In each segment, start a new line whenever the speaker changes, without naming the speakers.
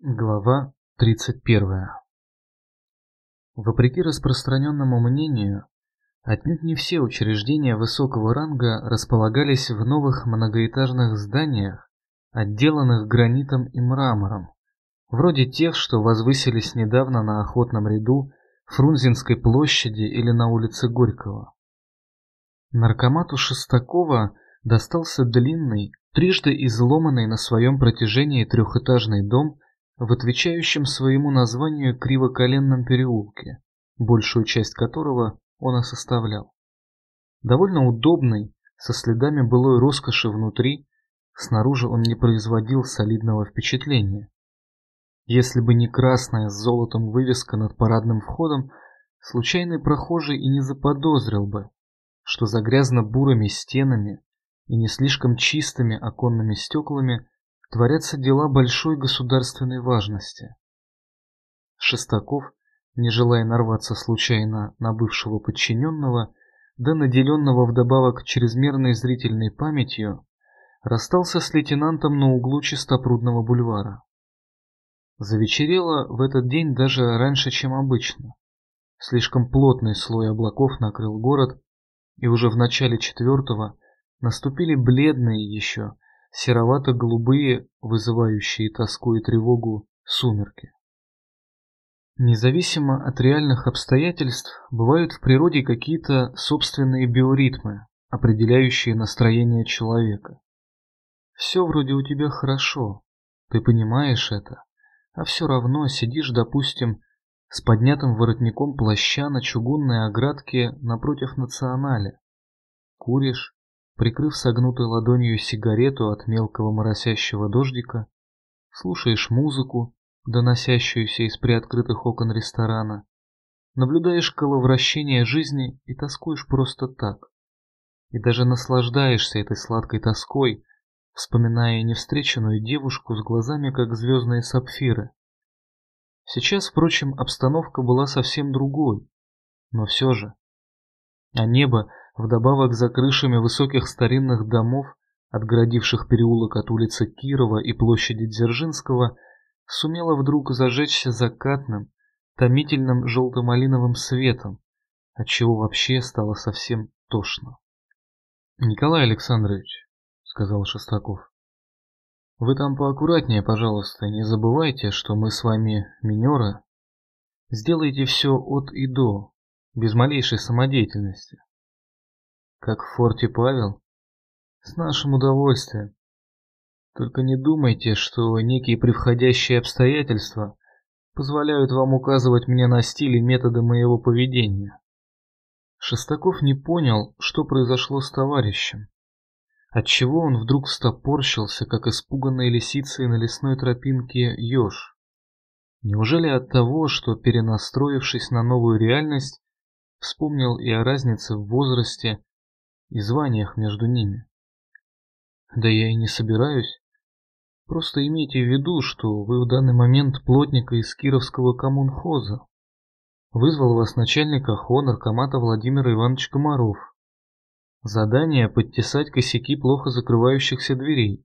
Глава 31. Вопреки распространенному мнению, отнюдь не все учреждения высокого ранга располагались в новых многоэтажных зданиях, отделанных гранитом и мрамором, вроде тех, что возвысились недавно на Охотном ряду, Фрунзенской площади или на улице Горького. Наркомату Шестакова достался длинный, трижды изломанный на своем протяжении трехэтажный дом в отвечающем своему названию кривоколенном переулке, большую часть которого он и составлял. Довольно удобный, со следами былой роскоши внутри, снаружи он не производил солидного впечатления. Если бы не красная с золотом вывеска над парадным входом, случайный прохожий и не заподозрил бы, что за грязно-бурыми стенами и не слишком чистыми оконными стеклами творятся дела большой государственной важности. Шестаков, не желая нарваться случайно на бывшего подчиненного, да наделенного вдобавок чрезмерной зрительной памятью, расстался с лейтенантом на углу Чистопрудного бульвара. Завечерело в этот день даже раньше, чем обычно. Слишком плотный слой облаков накрыл город, и уже в начале четвертого наступили бледные еще, серовато-голубые, вызывающие тоску и тревогу, сумерки. Независимо от реальных обстоятельств, бывают в природе какие-то собственные биоритмы, определяющие настроение человека. Все вроде у тебя хорошо, ты понимаешь это, а все равно сидишь, допустим, с поднятым воротником плаща на чугунной оградке напротив национале. Куришь, Прикрыв согнутой ладонью сигарету от мелкого моросящего дождика, слушаешь музыку, доносящуюся из приоткрытых окон ресторана, наблюдаешь коловращение жизни и тоскуешь просто так. И даже наслаждаешься этой сладкой тоской, вспоминая невстреченную девушку с глазами, как звездные сапфиры. Сейчас, впрочем, обстановка была совсем другой, но все же. А небо Вдобавок за крышами высоких старинных домов, отгородивших переулок от улицы Кирова и площади Дзержинского, сумела вдруг зажечься закатным, томительным желто-малиновым светом, отчего вообще стало совсем тошно. «Николай Александрович», — сказал Шестаков, — «вы там поаккуратнее, пожалуйста, не забывайте, что мы с вами минеры. Сделайте все от и до, без малейшей самодеятельности. Как в форте Павел? С нашим удовольствием. Только не думайте, что некие превходящие обстоятельства позволяют вам указывать мне на стиль и методы моего поведения. Шестаков не понял, что произошло с товарищем. Отчего он вдруг стопорщился, как испуганная лисица на лесной тропинке еж? Неужели от того, что, перенастроившись на новую реальность, вспомнил и о разнице в возрасте, и званиях между ними. Да я и не собираюсь. Просто имейте в виду, что вы в данный момент плотника из Кировского коммунхоза. Вызвал вас начальник ОХО наркомата Владимир Иванович Комаров. Задание подтесать косяки плохо закрывающихся дверей.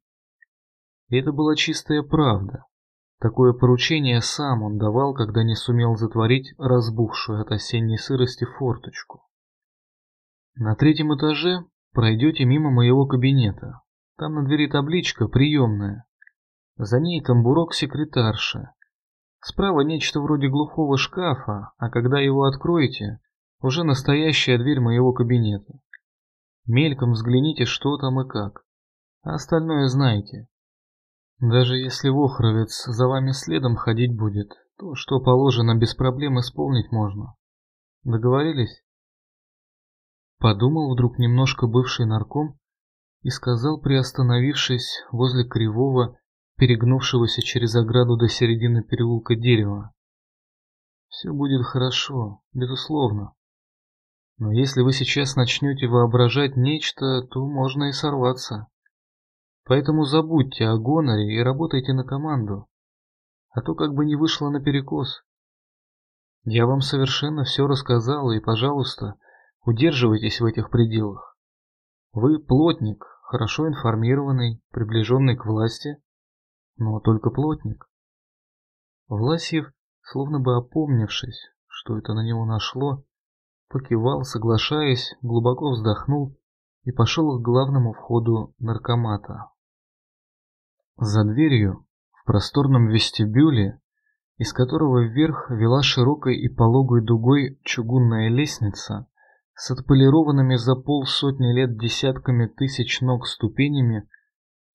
Это была чистая правда. Такое поручение сам он давал, когда не сумел затворить разбухшую от осенней сырости форточку. На третьем этаже пройдете мимо моего кабинета. Там на двери табличка «Приемная». За ней тамбурок секретарши. Справа нечто вроде глухого шкафа, а когда его откроете, уже настоящая дверь моего кабинета. Мельком взгляните, что там и как. А остальное знаете. Даже если Вохровец за вами следом ходить будет, то, что положено, без проблем исполнить можно. Договорились? Подумал вдруг немножко бывший нарком и сказал, приостановившись возле кривого, перегнувшегося через ограду до середины переулка дерева. Все будет хорошо, безусловно. Но если вы сейчас начнете воображать нечто, то можно и сорваться. Поэтому забудьте о гоноре и работайте на команду. А то как бы не вышло наперекос. Я вам совершенно все рассказал, и, пожалуйста, Удерживайтесь в этих пределах. Вы плотник, хорошо информированный, приближенный к власти, но только плотник. Власьев, словно бы опомнившись, что это на него нашло, покивал, соглашаясь, глубоко вздохнул и пошел к главному входу наркомата. За дверью, в просторном вестибюле, из которого вверх вела широкой и пологой дугой чугунная лестница с отполированными за полсотни лет десятками тысяч ног ступенями,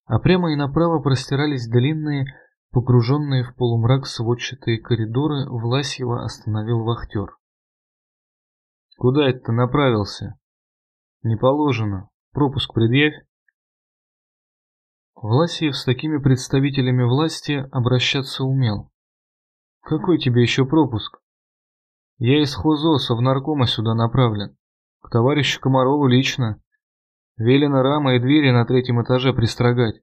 а прямо и направо простирались длинные, погруженные в полумрак сводчатые коридоры, Власьева остановил вахтер. «Куда это ты направился?» «Не положено. Пропуск предъявь». Власиев с такими представителями власти обращаться умел. Какой тебе еще пропуск? Я из хозоса в наркома сюда направлен. К товарищу Комарову лично. Велено рамы и двери на третьем этаже пристрогать.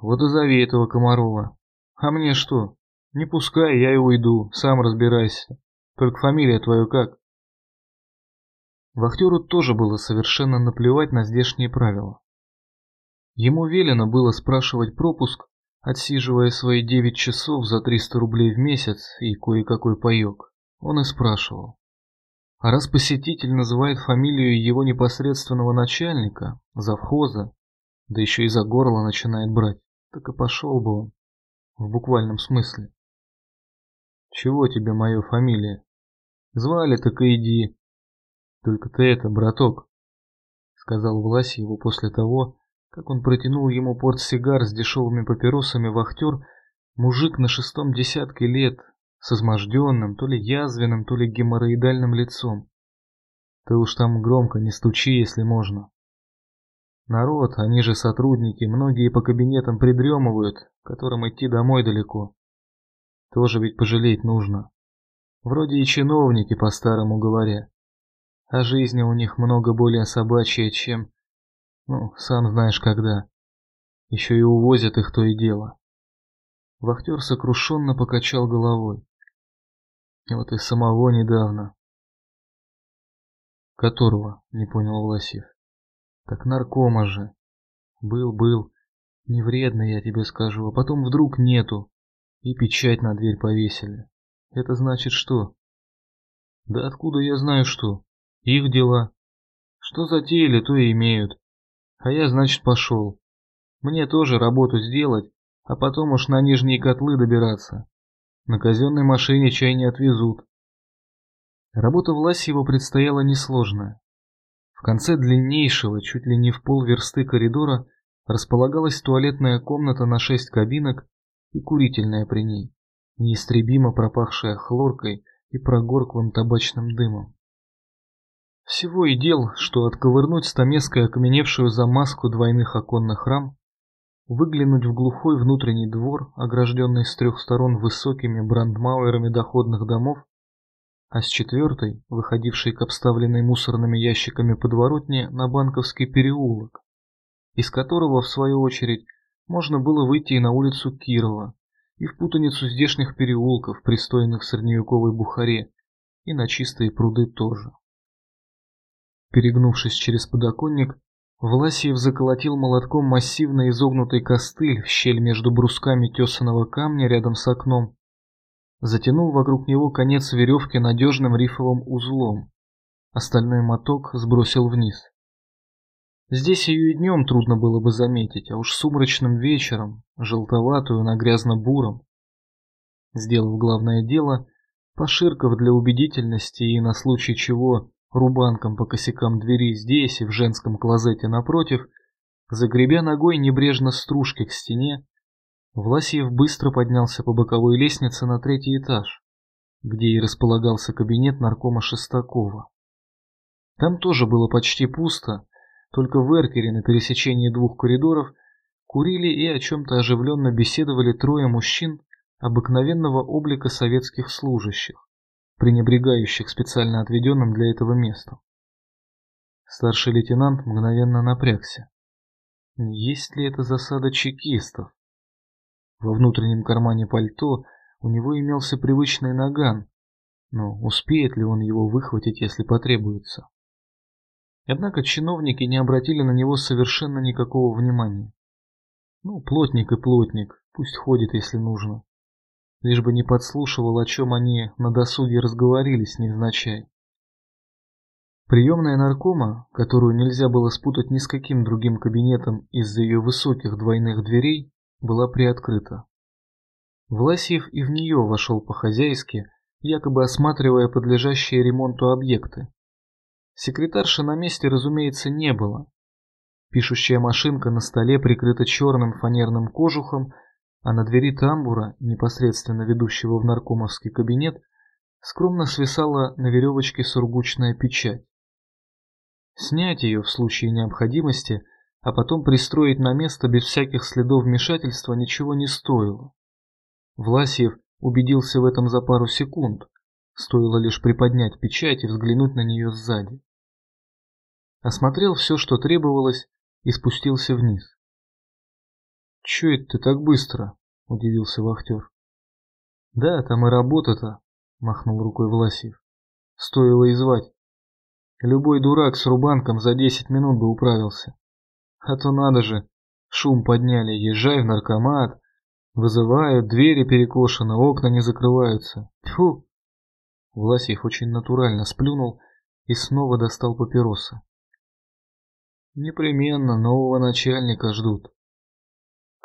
Вот и зови этого Комарова. А мне что? Не пускай, я и уйду, сам разбирайся. Только фамилия твоя как? Вахтеру тоже было совершенно наплевать на здешние правила. Ему велено было спрашивать пропуск, отсиживая свои девять часов за 300 рублей в месяц и кое-какой паёк. Он и спрашивал. А раз посетитель называет фамилию его непосредственного начальника, завхоза, да еще и за горло начинает брать, так и пошел бы он, в буквальном смысле. Чего тебе моя фамилия? Звали, так и иди. Только ты это, браток, сказал Власьеву после того, как он протянул ему портсигар с дешевыми папиросами вахтер, мужик на шестом десятке лет, с изможденным, то ли язвенным, то ли геморроидальным лицом. Ты уж там громко не стучи, если можно. Народ, они же сотрудники, многие по кабинетам придремывают, которым идти домой далеко. Тоже ведь пожалеть нужно. Вроде и чиновники, по-старому говоря. А жизни у них много более собачья, чем ну, сам знаешь когда. Еще и увозят их то и дело. Вахтер сокрушенно покачал головой. И вот и самого недавно. Которого, не понял Власев. Так наркома же. Был, был. Не вредно, я тебе скажу. А потом вдруг нету. И печать на дверь повесили. Это значит что? Да откуда я знаю что? Их дела. Что затеяли, то и имеют. А я, значит, пошел. Мне тоже работу сделать, а потом уж на нижние котлы добираться. На казенной машине чай не отвезут. Работа Власьева предстояла несложная. В конце длиннейшего, чуть ли не в полверсты коридора, располагалась туалетная комната на шесть кабинок и курительная при ней, неистребимо пропахшая хлоркой и прогорклым табачным дымом. Всего и дел, что отковырнуть стамеской окаменевшую замазку двойных оконных рам, выглянуть в глухой внутренний двор, огражденный с трех сторон высокими брандмауэрами доходных домов, а с четвертой, выходившей к обставленной мусорными ящиками подворотне на Банковский переулок, из которого, в свою очередь, можно было выйти и на улицу Кирова, и в путаницу здешних переулков, пристойных средневековой Бухаре, и на чистые пруды тоже. Перегнувшись через подоконник, Власиев заколотил молотком массивно изогнутый костыль в щель между брусками тесаного камня рядом с окном, затянул вокруг него конец веревки надежным рифовым узлом, остальной моток сбросил вниз. Здесь ее и днем трудно было бы заметить, а уж сумрачным вечером, желтоватую на грязно-буром. Сделав главное дело, поширков для убедительности и на случай чего рубанком по косякам двери здесь и в женском клозете напротив, загребя ногой небрежно стружки к стене, Власьев быстро поднялся по боковой лестнице на третий этаж, где и располагался кабинет наркома Шестакова. Там тоже было почти пусто, только в эркере на пересечении двух коридоров курили и о чем-то оживленно беседовали трое мужчин обыкновенного облика советских служащих пренебрегающих специально отведенным для этого местом. Старший лейтенант мгновенно напрягся. Есть ли это засада чекистов? Во внутреннем кармане пальто у него имелся привычный наган, но успеет ли он его выхватить, если потребуется? Однако чиновники не обратили на него совершенно никакого внимания. Ну, плотник и плотник, пусть ходит, если нужно. Лишь бы не подслушивал, о чем они на досуге разговорились невзначай. Приемная наркома, которую нельзя было спутать ни с каким другим кабинетом из-за ее высоких двойных дверей, была приоткрыта. Власьев и в нее вошел по-хозяйски, якобы осматривая подлежащие ремонту объекты. Секретарши на месте, разумеется, не было. Пишущая машинка на столе прикрыта черным фанерным кожухом, а на двери тамбура, непосредственно ведущего в наркомовский кабинет, скромно свисала на веревочке сургучная печать. Снять ее в случае необходимости, а потом пристроить на место без всяких следов вмешательства ничего не стоило. Власьев убедился в этом за пару секунд, стоило лишь приподнять печать и взглянуть на нее сзади. Осмотрел все, что требовалось, и спустился вниз. «Че это ты так быстро?» – удивился вахтер. «Да, там и работа-то», – махнул рукой Власьев. «Стоило и звать. Любой дурак с рубанком за десять минут бы управился. А то надо же, шум подняли, езжай в наркомат, вызывают, двери перекошены, окна не закрываются. Тьфу!» Власьев очень натурально сплюнул и снова достал папиросы. Непременно нового начальника ждут.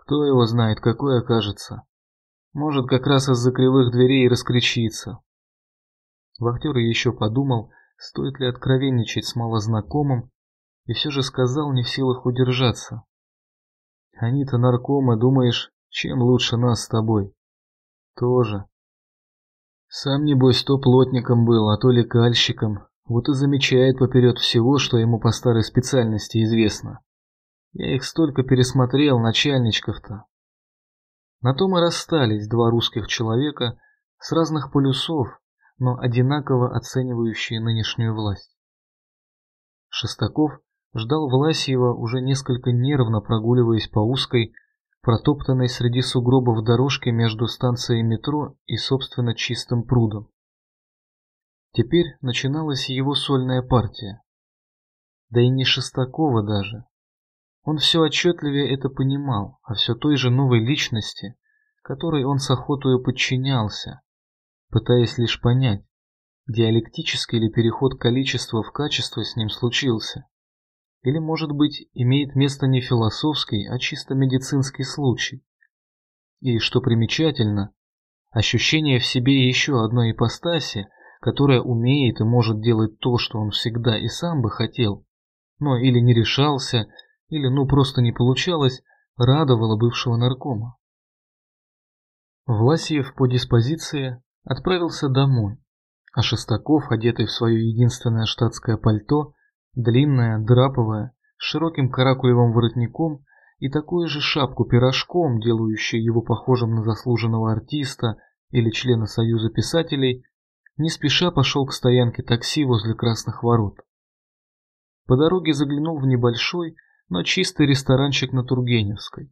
Кто его знает, какой окажется. Может, как раз из-за кривых дверей раскричится. Вахтер еще подумал, стоит ли откровенничать с малознакомым, и все же сказал, не в силах удержаться. Они-то наркомы, думаешь, чем лучше нас с тобой? Тоже. Сам, небось, то плотником был, а то лекальщиком, вот и замечает поперед всего, что ему по старой специальности известно. Я их столько пересмотрел, начальничков-то. На том и расстались два русских человека с разных полюсов, но одинаково оценивающие нынешнюю власть. Шестаков ждал Власьева, уже несколько нервно прогуливаясь по узкой, протоптанной среди сугробов дорожке между станцией метро и, собственно, чистым прудом. Теперь начиналась его сольная партия. Да и не Шестакова даже. Он все отчетливее это понимал, а все той же новой личности, которой он с охотою подчинялся, пытаясь лишь понять, диалектический ли переход количества в качество с ним случился. Или, может быть, имеет место не философский, а чисто медицинский случай. И, что примечательно, ощущение в себе еще одной ипостаси, которая умеет и может делать то, что он всегда и сам бы хотел, но или не решался, или ну просто не получалось, радовало бывшего наркома. Власьев по диспозиции отправился домой, а Шестаков, одетый в свое единственное штатское пальто, длинное, драповое, с широким каракулевым воротником и такую же шапку-пирожком, делающую его похожим на заслуженного артиста или члена Союза писателей, не спеша пошел к стоянке такси возле Красных Ворот. По дороге заглянул в небольшой, но чистый ресторанчик на Тургеневской.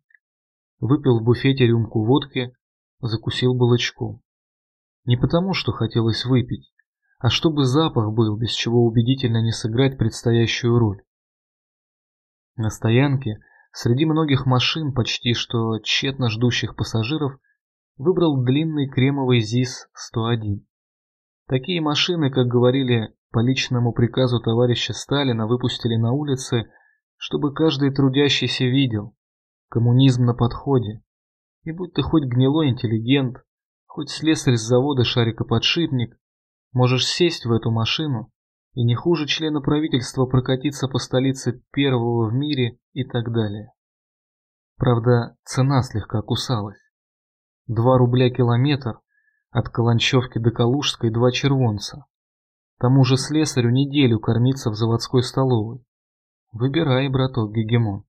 Выпил в буфете рюмку водки, закусил булочку. Не потому, что хотелось выпить, а чтобы запах был, без чего убедительно не сыграть предстоящую роль. На стоянке, среди многих машин, почти что тщетно ждущих пассажиров, выбрал длинный кремовый ЗИС-101. Такие машины, как говорили, по личному приказу товарища Сталина выпустили на улицы, чтобы каждый трудящийся видел. Коммунизм на подходе. И будь ты хоть гнилой интеллигент, хоть слесарь с завода шарикоподшипник, можешь сесть в эту машину и не хуже члена правительства прокатиться по столице первого в мире и так далее. Правда, цена слегка кусалась. Два рубля километр от Каланчевки до Калужской два червонца. Тому же слесарю неделю кормиться в заводской столовой. Выбирай, браток Гегемон.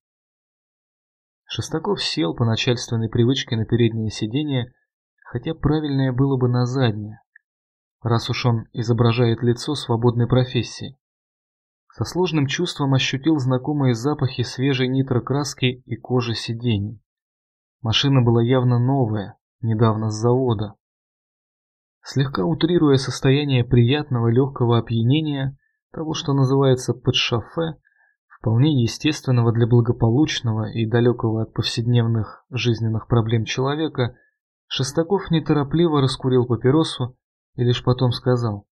Шестаков сел по начальственной привычке на переднее сиденье, хотя правильнее было бы на заднее, раз уж он изображает лицо свободной профессии. Со сложным чувством ощутил знакомые запахи свежей нитрокраски и кожи сидений. Машина была явно новая, недавно с завода слегка утрируя состояние приятного легкого опьянения, того, что называется под шофе, вполне естественного для благополучного и далекого от повседневных жизненных проблем человека, Шестаков неторопливо раскурил папиросу и лишь потом сказал.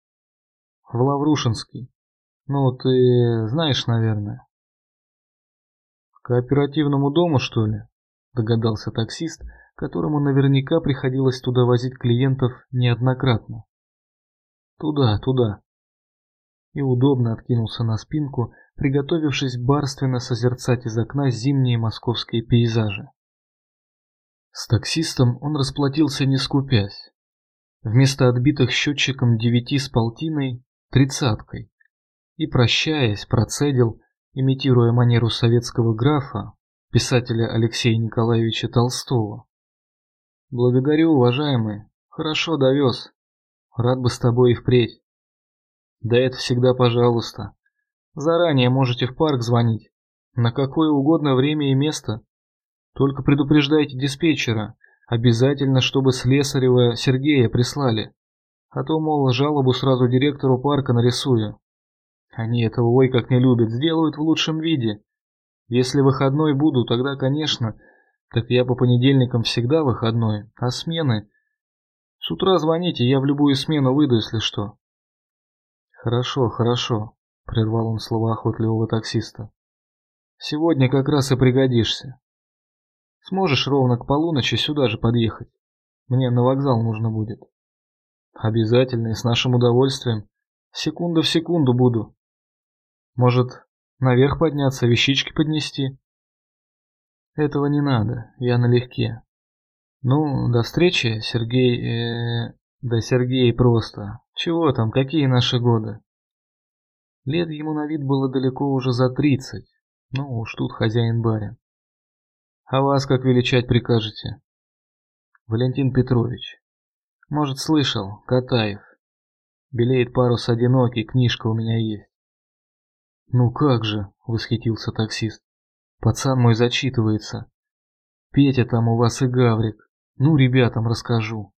В Лаврушинский. Ну, ты знаешь, наверное. К кооперативному дому, что ли? Догадался таксист, которому наверняка приходилось туда возить клиентов неоднократно. Туда, туда. И удобно откинулся на спинку, приготовившись барственно созерцать из окна зимние московские пейзажи. С таксистом он расплатился не скупясь. Вместо отбитых счетчиком девяти с полтиной – тридцаткой. И, прощаясь, процедил, имитируя манеру советского графа, писателя Алексея Николаевича Толстого. «Благодарю, уважаемый. Хорошо довез. Рад бы с тобой и впредь. Да это всегда пожалуйста. Заранее можете в парк звонить. На какое угодно время и место. Только предупреждайте диспетчера, обязательно, чтобы слесарева Сергея прислали. А то, мол, жалобу сразу директору парка нарисую. Они этого ой как не любят, сделают в лучшем виде. Если выходной буду, тогда, конечно, так я по понедельникам всегда выходной, а смены... С утра звоните, я в любую смену выйду, если что. Хорошо, хорошо, прервал он слова охотливого таксиста. Сегодня как раз и пригодишься. Сможешь ровно к полуночи сюда же подъехать? Мне на вокзал нужно будет. Обязательно и с нашим удовольствием. Секунда в секунду буду. Может, наверх подняться, вещички поднести? Этого не надо, я налегке. Ну, до встречи, Сергей... Э, да Сергей просто. Чего там, какие наши годы? Лет ему на вид было далеко уже за тридцать. Ну уж тут хозяин-барин. А вас как величать прикажете? Валентин Петрович. Может, слышал, Катаев. Белеет парус одинокий, книжка у меня есть. Ну как же, восхитился таксист. Пацан мой зачитывается. Петя там у вас и Гаврик. Ну, ребятам расскажу.